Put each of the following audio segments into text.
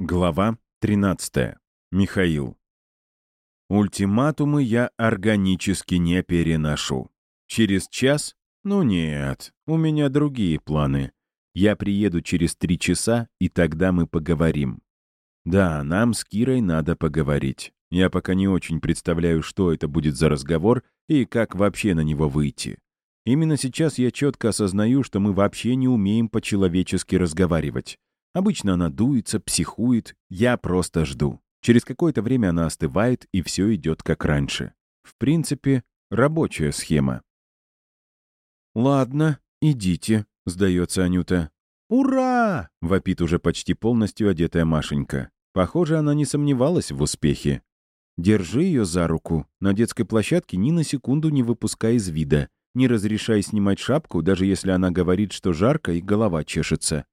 Глава 13. Михаил. Ультиматумы я органически не переношу. Через час? Ну нет, у меня другие планы. Я приеду через три часа, и тогда мы поговорим. Да, нам с Кирой надо поговорить. Я пока не очень представляю, что это будет за разговор и как вообще на него выйти. Именно сейчас я четко осознаю, что мы вообще не умеем по-человечески разговаривать. Обычно она дуется, психует, я просто жду. Через какое-то время она остывает, и все идет как раньше. В принципе, рабочая схема. «Ладно, идите», — сдается Анюта. «Ура!» — вопит уже почти полностью одетая Машенька. Похоже, она не сомневалась в успехе. Держи ее за руку. На детской площадке ни на секунду не выпускай из вида. Не разрешай снимать шапку, даже если она говорит, что жарко и голова чешется.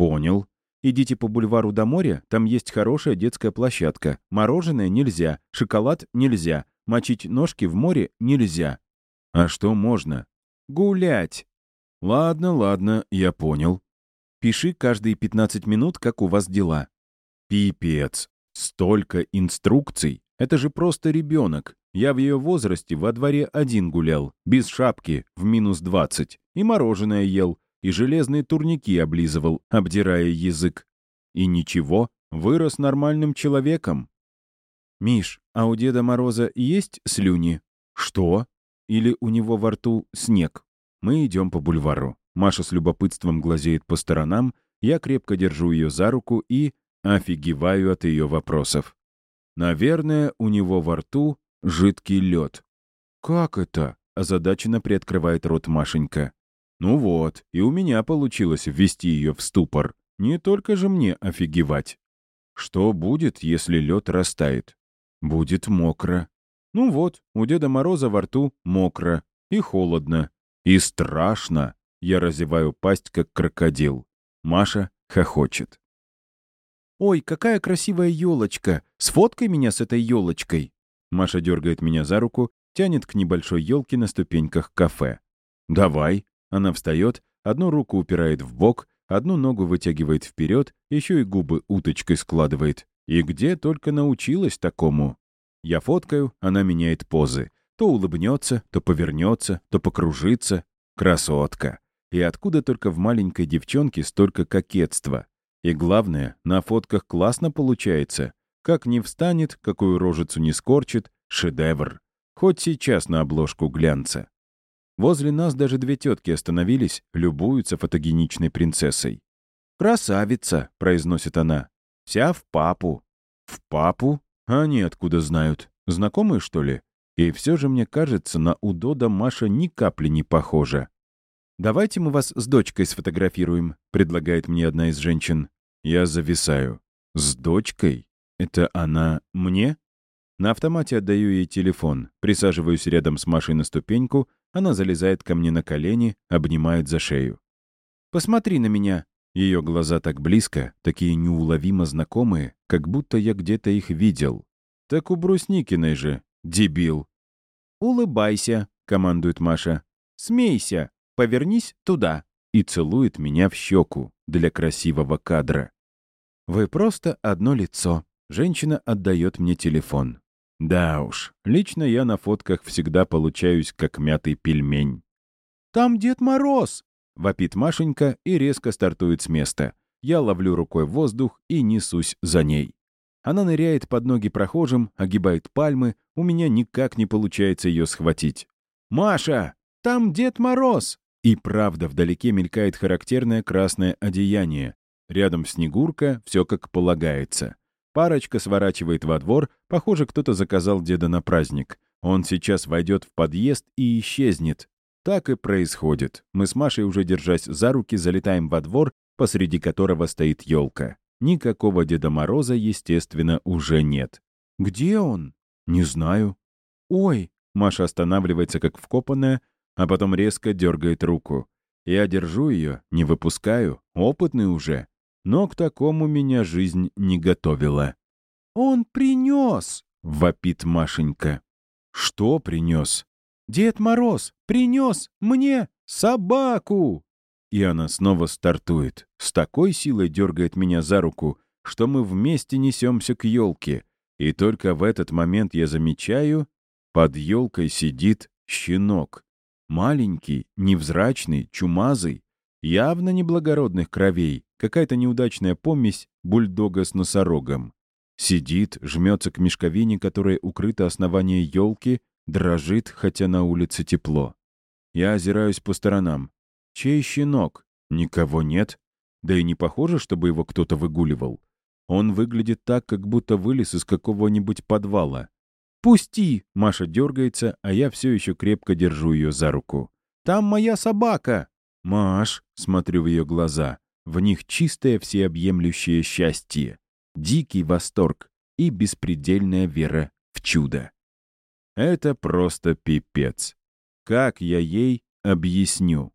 Понял. Идите по бульвару до моря, там есть хорошая детская площадка. Мороженое нельзя, шоколад нельзя, мочить ножки в море нельзя. А что можно? Гулять. Ладно, ладно, я понял. Пиши каждые 15 минут, как у вас дела. Пипец. Столько инструкций. Это же просто ребенок. Я в ее возрасте во дворе один гулял, без шапки, в минус 20. И мороженое ел, и железные турники облизывал, обдирая язык. И ничего, вырос нормальным человеком. «Миш, а у Деда Мороза есть слюни?» «Что?» «Или у него во рту снег?» Мы идем по бульвару. Маша с любопытством глазеет по сторонам, я крепко держу ее за руку и офигеваю от ее вопросов. Наверное, у него во рту жидкий лед. «Как это?» — озадаченно приоткрывает рот Машенька. Ну вот, и у меня получилось ввести ее в ступор. Не только же мне офигевать. Что будет, если лед растает? Будет мокро. Ну вот, у Деда Мороза во рту мокро. И холодно. И страшно. Я разеваю пасть, как крокодил. Маша хохочет. «Ой, какая красивая елочка! Сфоткай меня с этой елочкой!» Маша дергает меня за руку, тянет к небольшой елке на ступеньках кафе. «Давай!» Она встает, одну руку упирает в бок, одну ногу вытягивает вперед, еще и губы уточкой складывает. И где только научилась такому? Я фоткаю, она меняет позы. То улыбнется, то повернется, то покружится. Красотка. И откуда только в маленькой девчонке столько кокетства? И главное, на фотках классно получается. Как не встанет, какую рожицу не скорчит, шедевр. Хоть сейчас на обложку глянца. Возле нас даже две тетки остановились, любуются фотогеничной принцессой. «Красавица!» — произносит она. «Вся в папу». «В папу? А они откуда знают? Знакомые, что ли?» И все же, мне кажется, на Удода Маша ни капли не похожа. «Давайте мы вас с дочкой сфотографируем», — предлагает мне одна из женщин. Я зависаю. «С дочкой? Это она мне?» На автомате отдаю ей телефон, присаживаюсь рядом с Машей на ступеньку она залезает ко мне на колени, обнимает за шею. «Посмотри на меня!» Ее глаза так близко, такие неуловимо знакомые, как будто я где-то их видел. Так у Брусникиной же, дебил. «Улыбайся», — командует Маша. «Смейся, повернись туда» и целует меня в щеку для красивого кадра. «Вы просто одно лицо». Женщина отдает мне телефон. Да уж, лично я на фотках всегда получаюсь как мятый пельмень. «Там Дед Мороз!» — вопит Машенька и резко стартует с места. Я ловлю рукой воздух и несусь за ней. Она ныряет под ноги прохожим, огибает пальмы, у меня никак не получается ее схватить. «Маша! Там Дед Мороз!» И правда, вдалеке мелькает характерное красное одеяние. Рядом Снегурка, все как полагается. Парочка сворачивает во двор, похоже, кто-то заказал деда на праздник. Он сейчас войдет в подъезд и исчезнет. Так и происходит. Мы с Машей, уже держась за руки, залетаем во двор, посреди которого стоит елка. Никакого Деда Мороза, естественно, уже нет. «Где он?» «Не знаю». «Ой!» Маша останавливается, как вкопанная, а потом резко дергает руку. Я держу ее, не выпускаю, опытный уже но к такому меня жизнь не готовила. «Он принес!» — вопит Машенька. «Что принес?» «Дед Мороз принес мне собаку!» И она снова стартует. С такой силой дергает меня за руку, что мы вместе несемся к елке, и только в этот момент я замечаю, под елкой сидит щенок. Маленький, невзрачный, чумазый, явно неблагородных кровей, какая-то неудачная помесь бульдога с носорогом. Сидит, жмется к мешковине, которая укрыта основание елки, дрожит, хотя на улице тепло. Я озираюсь по сторонам. Чей щенок? Никого нет. Да и не похоже, чтобы его кто-то выгуливал. Он выглядит так, как будто вылез из какого-нибудь подвала. «Пусти!» — Маша дергается, а я все еще крепко держу ее за руку. «Там моя собака!» «Маш!» — смотрю в ее глаза. В них чистое всеобъемлющее счастье, дикий восторг и беспредельная вера в чудо. Это просто пипец. Как я ей объясню?